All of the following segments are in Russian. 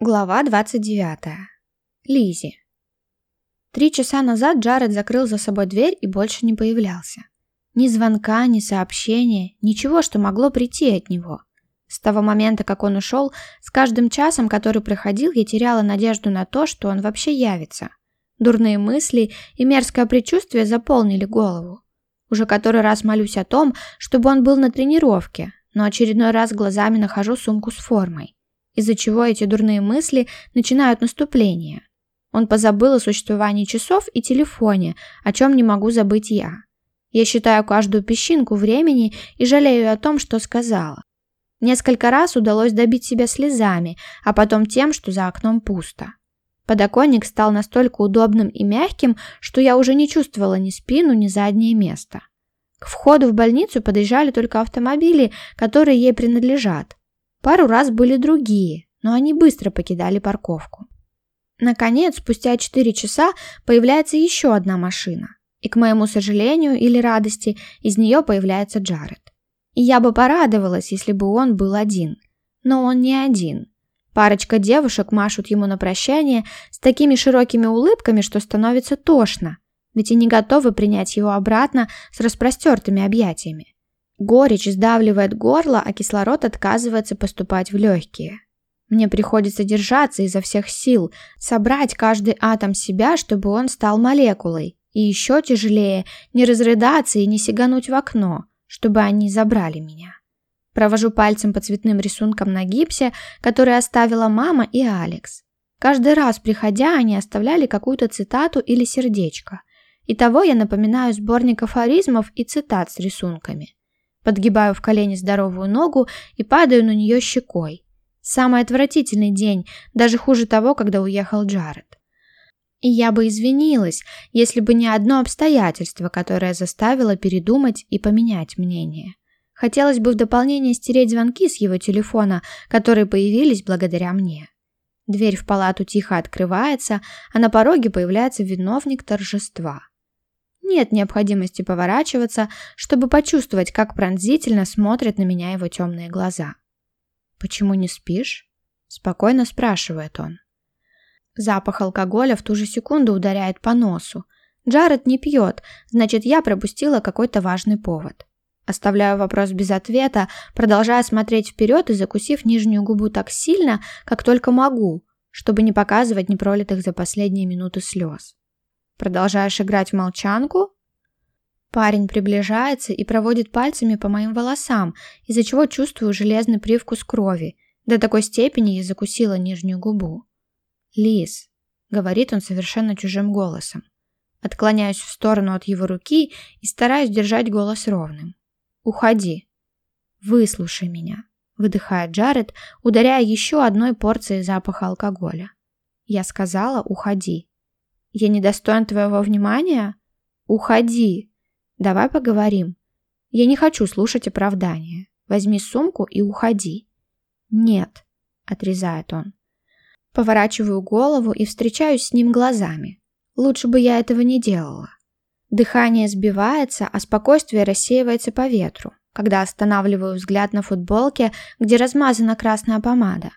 Глава 29. Лизи. Три часа назад Джаред закрыл за собой дверь и больше не появлялся. Ни звонка, ни сообщения, ничего, что могло прийти от него. С того момента, как он ушел, с каждым часом, который проходил, я теряла надежду на то, что он вообще явится. Дурные мысли и мерзкое предчувствие заполнили голову. Уже который раз молюсь о том, чтобы он был на тренировке, но очередной раз глазами нахожу сумку с формой из-за чего эти дурные мысли начинают наступление. Он позабыл о существовании часов и телефоне, о чем не могу забыть я. Я считаю каждую песчинку времени и жалею о том, что сказала. Несколько раз удалось добить себя слезами, а потом тем, что за окном пусто. Подоконник стал настолько удобным и мягким, что я уже не чувствовала ни спину, ни заднее место. К входу в больницу подъезжали только автомобили, которые ей принадлежат. Пару раз были другие, но они быстро покидали парковку. Наконец, спустя 4 часа появляется еще одна машина. И к моему сожалению или радости, из нее появляется Джаред. И я бы порадовалась, если бы он был один. Но он не один. Парочка девушек машут ему на прощание с такими широкими улыбками, что становится тошно, ведь они готовы принять его обратно с распростертыми объятиями. Горечь сдавливает горло, а кислород отказывается поступать в легкие. Мне приходится держаться изо всех сил, собрать каждый атом себя, чтобы он стал молекулой. И еще тяжелее не разрыдаться и не сигануть в окно, чтобы они забрали меня. Провожу пальцем по цветным рисункам на гипсе, которые оставила мама и Алекс. Каждый раз, приходя, они оставляли какую-то цитату или сердечко. Итого я напоминаю сборник афоризмов и цитат с рисунками. Подгибаю в колени здоровую ногу и падаю на нее щекой. Самый отвратительный день, даже хуже того, когда уехал Джаред. И я бы извинилась, если бы не одно обстоятельство, которое заставило передумать и поменять мнение. Хотелось бы в дополнение стереть звонки с его телефона, которые появились благодаря мне. Дверь в палату тихо открывается, а на пороге появляется виновник торжества. Нет необходимости поворачиваться, чтобы почувствовать, как пронзительно смотрят на меня его темные глаза. «Почему не спишь?» – спокойно спрашивает он. Запах алкоголя в ту же секунду ударяет по носу. Джаред не пьет, значит, я пропустила какой-то важный повод. Оставляю вопрос без ответа, продолжая смотреть вперед и закусив нижнюю губу так сильно, как только могу, чтобы не показывать непролитых за последние минуты слез. Продолжаешь играть в молчанку? Парень приближается и проводит пальцами по моим волосам, из-за чего чувствую железный привкус крови. До такой степени я закусила нижнюю губу. «Лис», — говорит он совершенно чужим голосом. Отклоняюсь в сторону от его руки и стараюсь держать голос ровным. «Уходи». «Выслушай меня», — выдыхает Джаред, ударяя еще одной порцией запаха алкоголя. Я сказала «уходи». Я недостоин твоего внимания? Уходи. Давай поговорим. Я не хочу слушать оправдания. Возьми сумку и уходи. Нет, отрезает он. Поворачиваю голову и встречаюсь с ним глазами. Лучше бы я этого не делала. Дыхание сбивается, а спокойствие рассеивается по ветру, когда останавливаю взгляд на футболке, где размазана красная помада.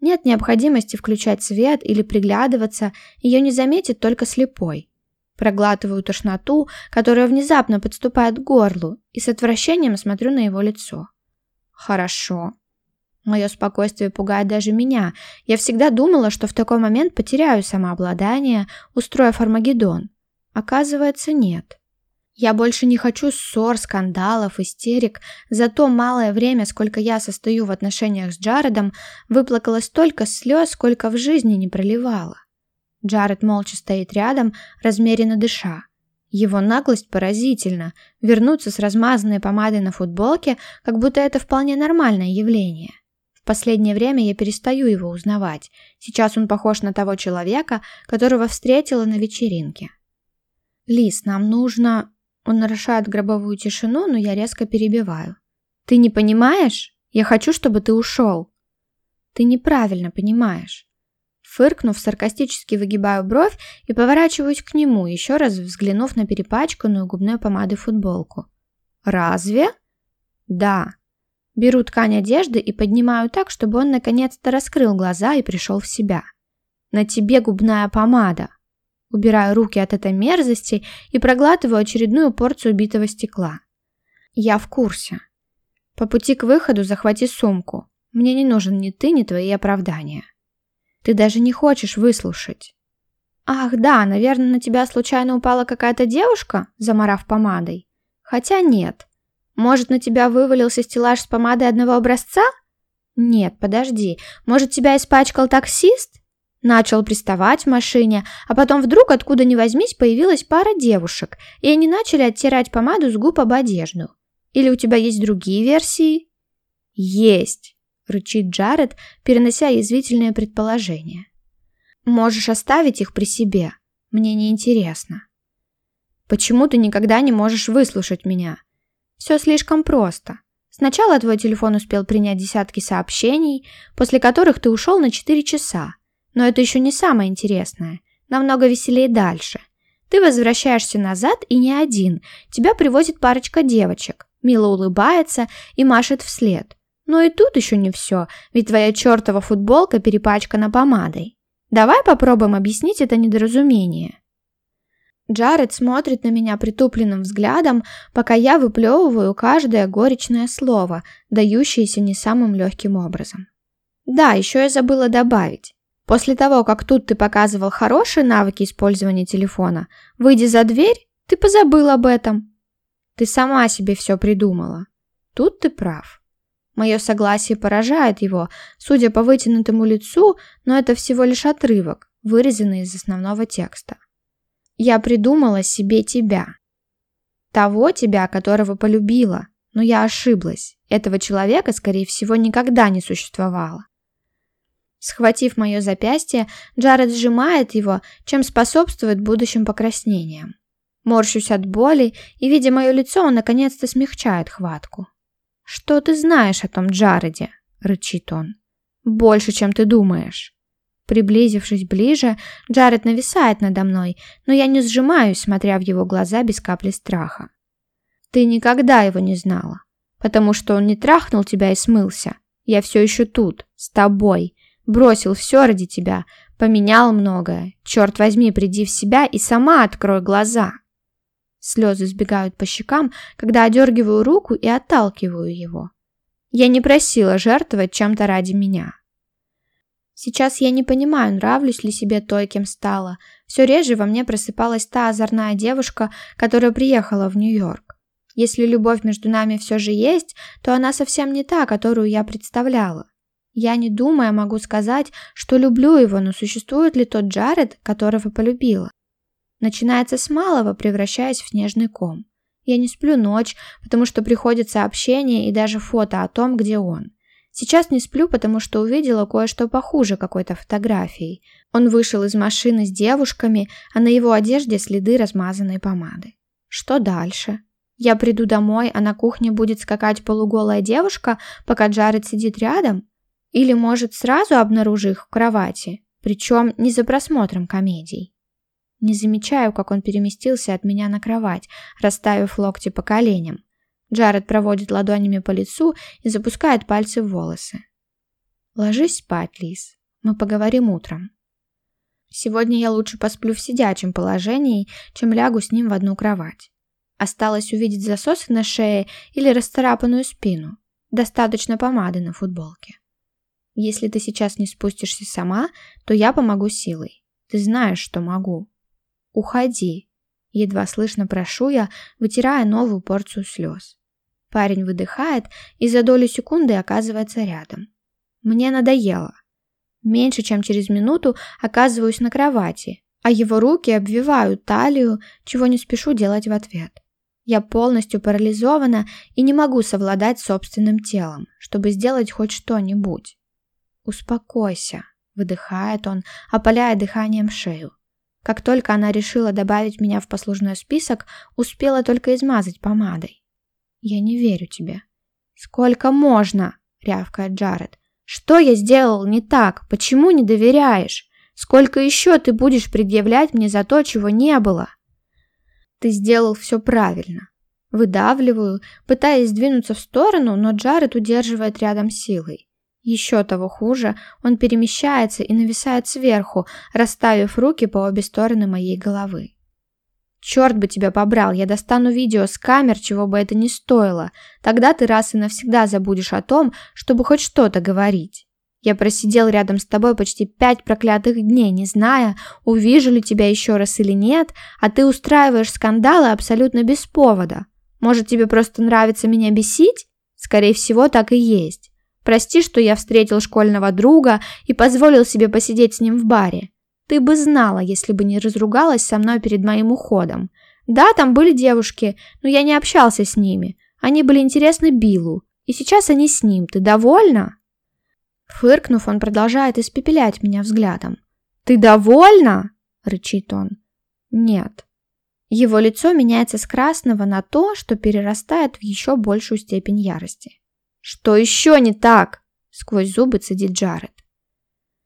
Нет необходимости включать свет или приглядываться, ее не заметит только слепой. Проглатываю тошноту, которая внезапно подступает к горлу, и с отвращением смотрю на его лицо. Хорошо. Мое спокойствие пугает даже меня. Я всегда думала, что в такой момент потеряю самообладание, устроив Армагеддон. Оказывается, нет. Я больше не хочу ссор, скандалов, истерик. За то малое время, сколько я состою в отношениях с Джаредом, выплакала столько слез, сколько в жизни не проливала. Джаред молча стоит рядом, размеренно дыша. Его наглость поразительна. Вернуться с размазанной помадой на футболке, как будто это вполне нормальное явление. В последнее время я перестаю его узнавать. Сейчас он похож на того человека, которого встретила на вечеринке. «Лис, нам нужно...» Он нарушает гробовую тишину, но я резко перебиваю. «Ты не понимаешь? Я хочу, чтобы ты ушел». «Ты неправильно понимаешь». Фыркнув, саркастически выгибаю бровь и поворачиваюсь к нему, еще раз взглянув на перепачканную губной помадой футболку. «Разве?» «Да». Беру ткань одежды и поднимаю так, чтобы он наконец-то раскрыл глаза и пришел в себя. На тебе губная помада. Убираю руки от этой мерзости и проглатываю очередную порцию битого стекла. Я в курсе. По пути к выходу захвати сумку. Мне не нужен ни ты, ни твои оправдания. Ты даже не хочешь выслушать. Ах, да, наверное, на тебя случайно упала какая-то девушка, заморав помадой. Хотя нет. Может, на тебя вывалился стеллаж с помадой одного образца? Нет, подожди. Может, тебя испачкал таксист? Начал приставать в машине, а потом вдруг, откуда ни возьмись, появилась пара девушек, и они начали оттирать помаду с губ об одежду. Или у тебя есть другие версии? Есть, рычит Джаред, перенося язвительное предположение. Можешь оставить их при себе. Мне не интересно. Почему ты никогда не можешь выслушать меня? Все слишком просто. Сначала твой телефон успел принять десятки сообщений, после которых ты ушел на 4 часа. Но это еще не самое интересное. Намного веселее дальше. Ты возвращаешься назад и не один. Тебя привозит парочка девочек. Мила улыбается и машет вслед. Но и тут еще не все, ведь твоя чертова футболка перепачкана помадой. Давай попробуем объяснить это недоразумение. Джаред смотрит на меня притупленным взглядом, пока я выплевываю каждое горечное слово, дающееся не самым легким образом. Да, еще я забыла добавить. После того, как тут ты показывал хорошие навыки использования телефона, выйдя за дверь, ты позабыл об этом. Ты сама себе все придумала. Тут ты прав. Мое согласие поражает его, судя по вытянутому лицу, но это всего лишь отрывок, вырезанный из основного текста. Я придумала себе тебя. Того тебя, которого полюбила, но я ошиблась. Этого человека, скорее всего, никогда не существовало. Схватив мое запястье, Джаред сжимает его, чем способствует будущим покраснениям. Морщусь от боли, и, видя мое лицо, он наконец-то смягчает хватку. «Что ты знаешь о том Джареде?» – рычит он. «Больше, чем ты думаешь». Приблизившись ближе, Джаред нависает надо мной, но я не сжимаюсь, смотря в его глаза без капли страха. «Ты никогда его не знала, потому что он не трахнул тебя и смылся. Я все еще тут, с тобой, Бросил все ради тебя, поменял многое. Черт возьми, приди в себя и сама открой глаза. Слезы сбегают по щекам, когда одергиваю руку и отталкиваю его. Я не просила жертвовать чем-то ради меня. Сейчас я не понимаю, нравлюсь ли себе той, кем стала. Все реже во мне просыпалась та озорная девушка, которая приехала в Нью-Йорк. Если любовь между нами все же есть, то она совсем не та, которую я представляла. Я не думая могу сказать, что люблю его, но существует ли тот Джаред, которого полюбила? Начинается с малого, превращаясь в снежный ком. Я не сплю ночь, потому что приходят сообщения и даже фото о том, где он. Сейчас не сплю, потому что увидела кое-что похуже какой-то фотографией. Он вышел из машины с девушками, а на его одежде следы размазанной помады. Что дальше? Я приду домой, а на кухне будет скакать полуголая девушка, пока Джаред сидит рядом? Или, может, сразу обнаружу их в кровати, причем не за просмотром комедий. Не замечаю, как он переместился от меня на кровать, расставив локти по коленям. Джаред проводит ладонями по лицу и запускает пальцы в волосы. «Ложись спать, Лиз. Мы поговорим утром». Сегодня я лучше посплю в сидячем положении, чем лягу с ним в одну кровать. Осталось увидеть засосы на шее или расцарапанную спину. Достаточно помады на футболке. Если ты сейчас не спустишься сама, то я помогу силой. Ты знаешь, что могу. Уходи. Едва слышно прошу я, вытирая новую порцию слез. Парень выдыхает и за долю секунды оказывается рядом. Мне надоело. Меньше чем через минуту оказываюсь на кровати, а его руки обвивают талию, чего не спешу делать в ответ. Я полностью парализована и не могу совладать собственным телом, чтобы сделать хоть что-нибудь. «Успокойся», — выдыхает он, опаляя дыханием шею. Как только она решила добавить меня в послужной список, успела только измазать помадой. «Я не верю тебе». «Сколько можно?» — рявкает Джаред. «Что я сделал не так? Почему не доверяешь? Сколько еще ты будешь предъявлять мне за то, чего не было?» «Ты сделал все правильно. Выдавливаю, пытаясь сдвинуться в сторону, но Джаред удерживает рядом силой. Еще того хуже, он перемещается и нависает сверху, расставив руки по обе стороны моей головы. «Черт бы тебя побрал, я достану видео с камер, чего бы это ни стоило. Тогда ты раз и навсегда забудешь о том, чтобы хоть что-то говорить. Я просидел рядом с тобой почти пять проклятых дней, не зная, увижу ли тебя еще раз или нет, а ты устраиваешь скандалы абсолютно без повода. Может, тебе просто нравится меня бесить? Скорее всего, так и есть. Прости, что я встретил школьного друга и позволил себе посидеть с ним в баре. Ты бы знала, если бы не разругалась со мной перед моим уходом. Да, там были девушки, но я не общался с ними. Они были интересны Биллу. И сейчас они с ним. Ты довольна?» Фыркнув, он продолжает испепелять меня взглядом. «Ты довольна?» – рычит он. «Нет». Его лицо меняется с красного на то, что перерастает в еще большую степень ярости. «Что еще не так?» – сквозь зубы цедит Джаред.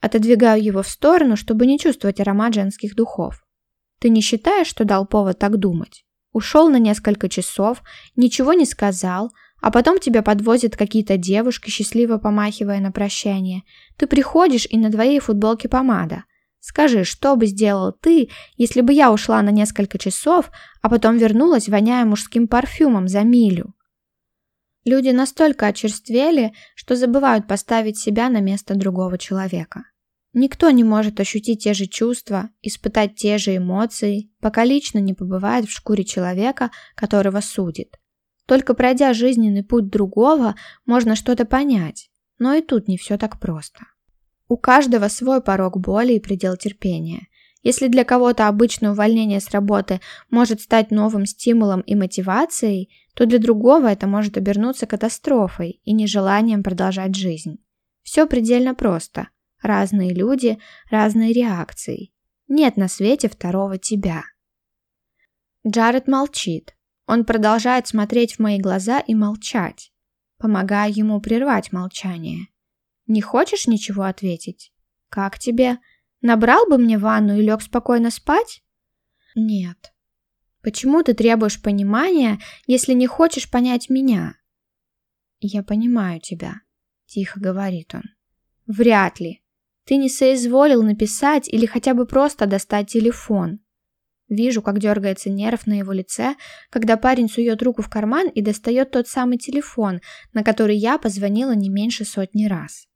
Отодвигаю его в сторону, чтобы не чувствовать аромат женских духов. Ты не считаешь, что дал повод так думать? Ушел на несколько часов, ничего не сказал, а потом тебя подвозят какие-то девушки, счастливо помахивая на прощание. Ты приходишь, и на твоей футболке помада. Скажи, что бы сделал ты, если бы я ушла на несколько часов, а потом вернулась, воняя мужским парфюмом за милю? Люди настолько очерствели, что забывают поставить себя на место другого человека. Никто не может ощутить те же чувства, испытать те же эмоции, пока лично не побывает в шкуре человека, которого судит. Только пройдя жизненный путь другого, можно что-то понять, но и тут не все так просто. У каждого свой порог боли и предел терпения. Если для кого-то обычное увольнение с работы может стать новым стимулом и мотивацией, то для другого это может обернуться катастрофой и нежеланием продолжать жизнь. Все предельно просто. Разные люди, разные реакции. Нет на свете второго тебя. Джаред молчит. Он продолжает смотреть в мои глаза и молчать, помогая ему прервать молчание. «Не хочешь ничего ответить? Как тебе?» Набрал бы мне ванну и лег спокойно спать? Нет. Почему ты требуешь понимания, если не хочешь понять меня? Я понимаю тебя, тихо говорит он. Вряд ли. Ты не соизволил написать или хотя бы просто достать телефон. Вижу, как дергается нерв на его лице, когда парень сует руку в карман и достает тот самый телефон, на который я позвонила не меньше сотни раз.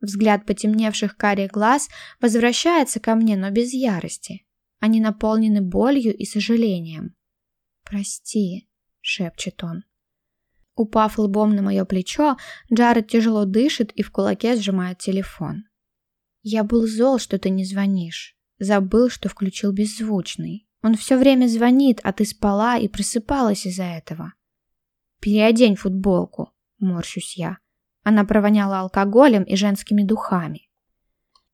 Взгляд потемневших карих глаз возвращается ко мне, но без ярости. Они наполнены болью и сожалением. «Прости», — шепчет он. Упав лбом на мое плечо, Джаред тяжело дышит и в кулаке сжимает телефон. «Я был зол, что ты не звонишь. Забыл, что включил беззвучный. Он все время звонит, а ты спала и просыпалась из-за этого». «Переодень футболку», — морщусь я. Она провоняла алкоголем и женскими духами.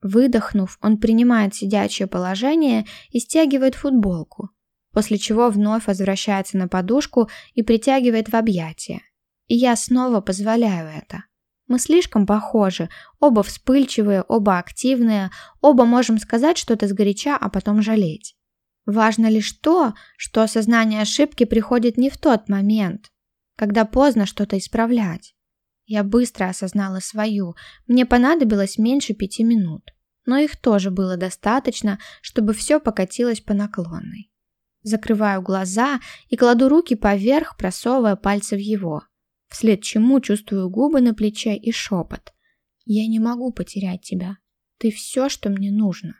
Выдохнув, он принимает сидячее положение и стягивает футболку, после чего вновь возвращается на подушку и притягивает в объятия. И я снова позволяю это. Мы слишком похожи, оба вспыльчивые, оба активные, оба можем сказать что-то сгоряча, а потом жалеть. Важно лишь то, что осознание ошибки приходит не в тот момент, когда поздно что-то исправлять. Я быстро осознала свою, мне понадобилось меньше пяти минут. Но их тоже было достаточно, чтобы все покатилось по наклонной. Закрываю глаза и кладу руки поверх, просовывая пальцы в его. Вслед чему чувствую губы на плече и шепот. «Я не могу потерять тебя. Ты все, что мне нужно».